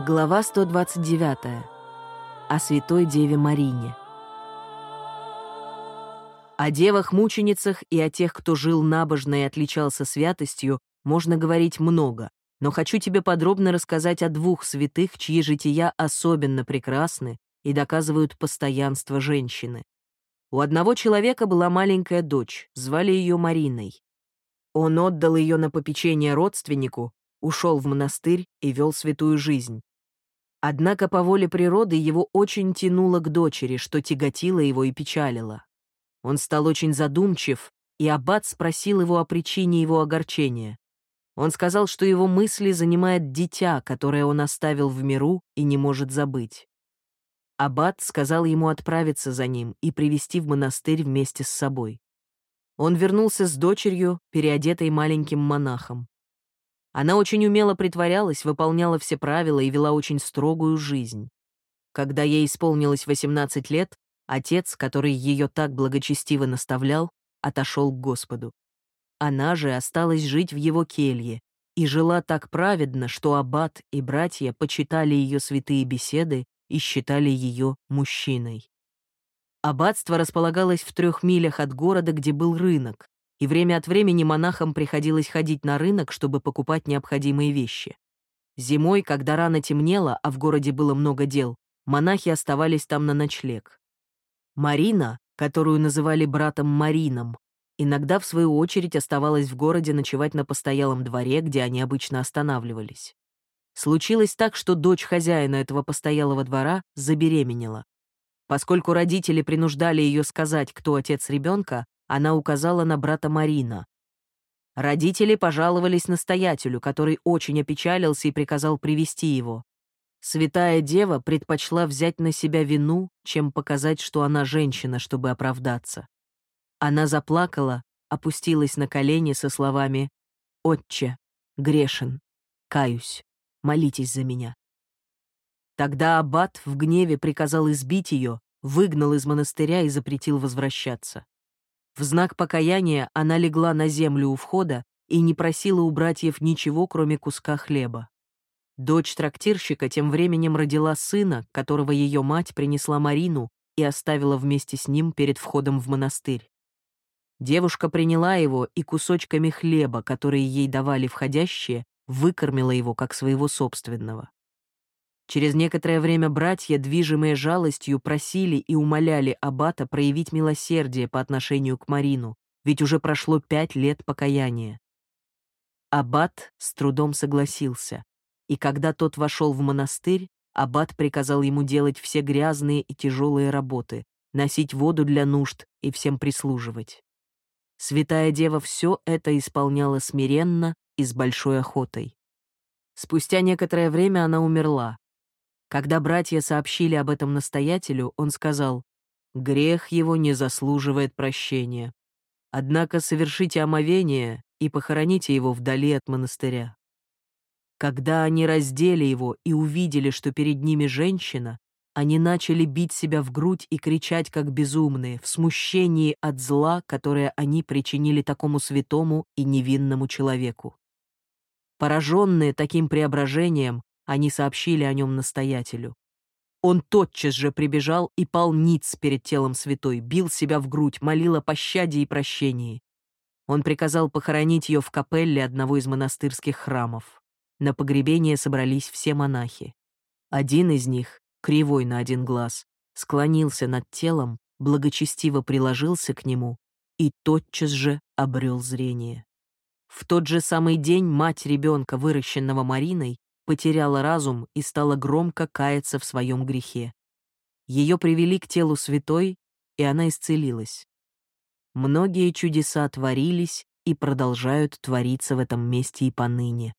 Глава 129. О Святой Деве Марине. О девах-мученицах и о тех, кто жил набожно и отличался святостью, можно говорить много, но хочу тебе подробно рассказать о двух святых, чьи жития особенно прекрасны и доказывают постоянство женщины. У одного человека была маленькая дочь, звали ее Мариной. Он отдал ее на попечение родственнику, ушел в монастырь и вел святую жизнь. Однако по воле природы его очень тянуло к дочери, что тяготило его и печалило. Он стал очень задумчив, и аббат спросил его о причине его огорчения. Он сказал, что его мысли занимает дитя, которое он оставил в миру и не может забыть. Аббат сказал ему отправиться за ним и привести в монастырь вместе с собой. Он вернулся с дочерью, переодетой маленьким монахом. Она очень умело притворялась, выполняла все правила и вела очень строгую жизнь. Когда ей исполнилось 18 лет, отец, который ее так благочестиво наставлял, отошел к Господу. Она же осталась жить в его келье и жила так праведно, что аббат и братья почитали ее святые беседы и считали ее мужчиной. Аббатство располагалось в трех милях от города, где был рынок, и время от времени монахам приходилось ходить на рынок, чтобы покупать необходимые вещи. Зимой, когда рано темнело, а в городе было много дел, монахи оставались там на ночлег. Марина, которую называли братом Марином, иногда, в свою очередь, оставалась в городе ночевать на постоялом дворе, где они обычно останавливались. Случилось так, что дочь хозяина этого постоялого двора забеременела. Поскольку родители принуждали ее сказать, кто отец ребенка, она указала на брата Марина. Родители пожаловались настоятелю, который очень опечалился и приказал привести его. Святая Дева предпочла взять на себя вину, чем показать, что она женщина, чтобы оправдаться. Она заплакала, опустилась на колени со словами «Отче, грешен, каюсь, молитесь за меня». Тогда аббат в гневе приказал избить ее, выгнал из монастыря и запретил возвращаться. В знак покаяния она легла на землю у входа и не просила у братьев ничего, кроме куска хлеба. Дочь трактирщика тем временем родила сына, которого ее мать принесла Марину и оставила вместе с ним перед входом в монастырь. Девушка приняла его и кусочками хлеба, которые ей давали входящие, выкормила его как своего собственного. Через некоторое время братья, движимые жалостью, просили и умоляли аббата проявить милосердие по отношению к Марину, ведь уже прошло пять лет покаяния. Аббат с трудом согласился, и когда тот вошел в монастырь, аббат приказал ему делать все грязные и тяжелые работы, носить воду для нужд и всем прислуживать. Святая Дева все это исполняла смиренно и с большой охотой. Спустя некоторое время она умерла, когда братья сообщили об этом настоятелю, он сказал, «Грех его не заслуживает прощения. Однако совершите омовение и похороните его вдали от монастыря». Когда они раздели его и увидели, что перед ними женщина, они начали бить себя в грудь и кричать, как безумные, в смущении от зла, которое они причинили такому святому и невинному человеку. Пораженные таким преображением, они сообщили о нем настоятелю. Он тотчас же прибежал и пал ниц перед телом святой, бил себя в грудь, молил о пощаде и прощении. Он приказал похоронить ее в капелле одного из монастырских храмов. На погребение собрались все монахи. Один из них, кривой на один глаз, склонился над телом, благочестиво приложился к нему и тотчас же обрел зрение. В тот же самый день мать ребенка, выращенного Мариной, потеряла разум и стала громко каяться в своем грехе. Ее привели к телу святой, и она исцелилась. Многие чудеса творились и продолжают твориться в этом месте и поныне.